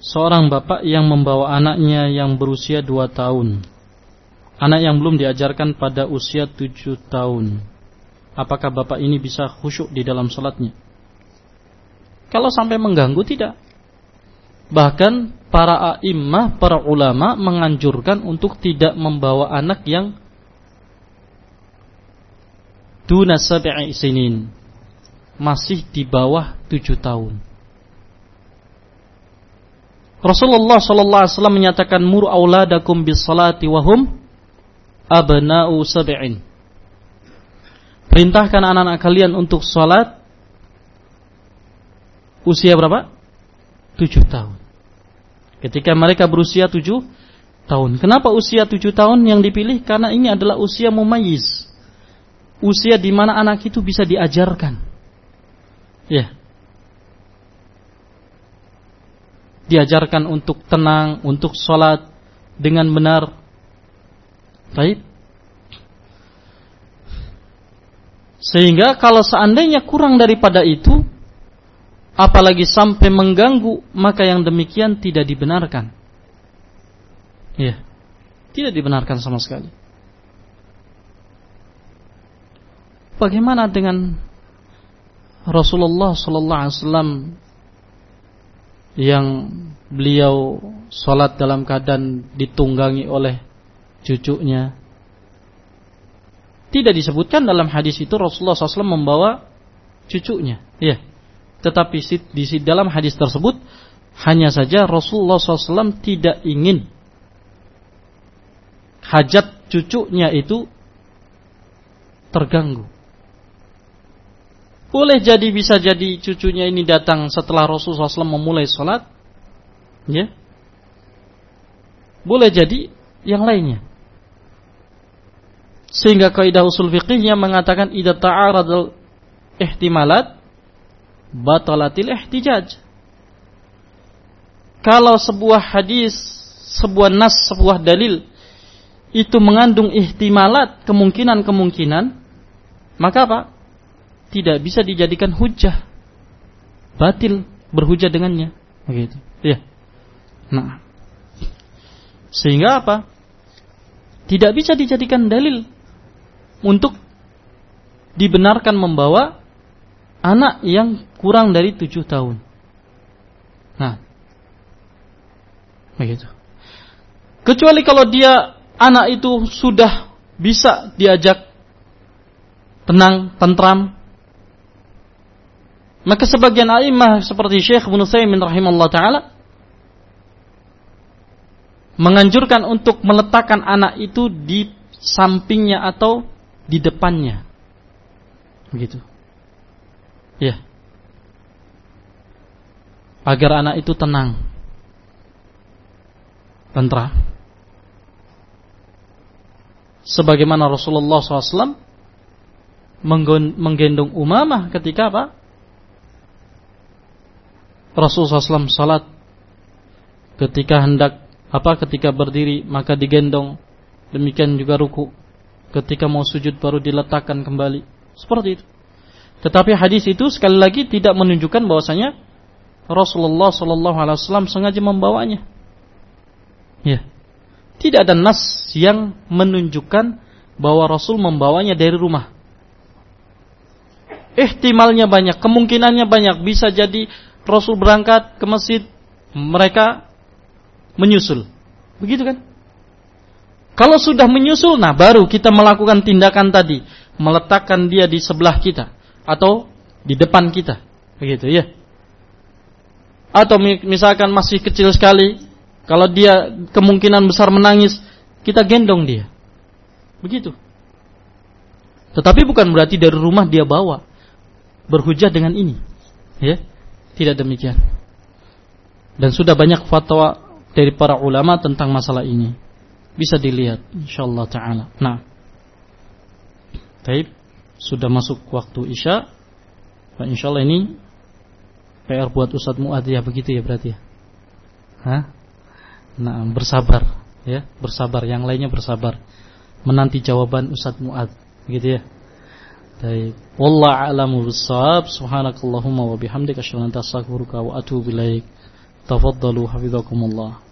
seorang bapak yang membawa anaknya yang berusia 2 tahun. Anak yang belum diajarkan pada usia 7 tahun. Apakah bapak ini bisa khusyuk di dalam salatnya? Kalau sampai mengganggu tidak. Bahkan para a'immah, para ulama menganjurkan untuk tidak membawa anak yang duna sab'i sinin. Masih di bawah 7 tahun. Rasulullah sallallahu alaihi wasallam menyatakan mur auladakum bis salati wa hum abna'u sab'in. Perintahkan anak-anak kalian untuk salat usia berapa? 7 tahun. Ketika mereka berusia 7 tahun. Kenapa usia 7 tahun yang dipilih? Karena ini adalah usia mumayyiz. Usia di mana anak itu bisa diajarkan. Ya. Diajarkan untuk tenang, untuk sholat dengan benar. Baik. Sehingga kalau seandainya kurang daripada itu, apalagi sampai mengganggu, maka yang demikian tidak dibenarkan. Ya, tidak dibenarkan sama sekali. Bagaimana dengan Rasulullah Sallallahu Alaihi Wasallam yang beliau sholat dalam keadaan ditunggangi oleh cucunya. Tidak disebutkan dalam hadis itu Rasulullah SAW membawa cucunya. Ya. Tetapi di dalam hadis tersebut hanya saja Rasulullah SAW tidak ingin hajat cucunya itu terganggu. Boleh jadi bisa jadi cucunya ini datang setelah Rasulullah SAW memulai sholat. Ya. Boleh jadi yang lainnya. Sehingga kaidah usul fiqihnya mengatakan idza ta'aradul ihtimalat batalatil ihtijaj. Kalau sebuah hadis, sebuah nas, sebuah dalil itu mengandung ihtimalat, kemungkinan-kemungkinan, maka apa? Tidak bisa dijadikan hujah. Batil berhujah dengannya. Begitu. Ya. Nah. Sehingga apa? Tidak bisa dijadikan dalil untuk dibenarkan membawa anak yang kurang dari tujuh tahun. Nah, begitu. Kecuali kalau dia anak itu sudah bisa diajak tenang, tentram, maka sebagian a'imah seperti Syekh Ibnu Saimin rahimahullah taala menganjurkan untuk meletakkan anak itu di sampingnya atau di depannya. Begitu. Ya. Agar anak itu tenang. Tentra. Sebagaimana Rasulullah SAW menggendong Umamah ketika apa? Rasulullah SAW salat ketika hendak apa ketika berdiri maka digendong. Demikian juga ruku ketika mau sujud baru diletakkan kembali. Seperti itu. Tetapi hadis itu sekali lagi tidak menunjukkan bahwasanya Rasulullah Shallallahu Alaihi Wasallam sengaja membawanya. Ya. Tidak ada nas yang menunjukkan bahwa Rasul membawanya dari rumah. Ihtimalnya banyak kemungkinannya banyak bisa jadi Rasul berangkat ke masjid, mereka menyusul. Begitu kan? Kalau sudah menyusul, nah baru kita melakukan tindakan tadi, meletakkan dia di sebelah kita atau di depan kita. Begitu ya. Atau misalkan masih kecil sekali, kalau dia kemungkinan besar menangis, kita gendong dia. Begitu. Tetapi bukan berarti dari rumah dia bawa. Berhujah dengan ini. Ya. Tidak demikian. Dan sudah banyak fatwa dari para ulama tentang masalah ini. Bisa dilihat insyaallah taala. Nah. Baik, sudah masuk waktu Isya. Dan insyaallah ini PR buat Ustaz ya begitu ya berarti ya. Hah? Nah, bersabar ya, bersabar. Yang lainnya bersabar. Menanti jawaban Ustaz Muad, begitu ya. Baik. Wallahu a'lamu bissawab. Subhanakallahumma wa bihamdika asyhadu an la ilaha illa anta astaghfiruka wa atubu ilaik. Tafaddalu hafizakumullah.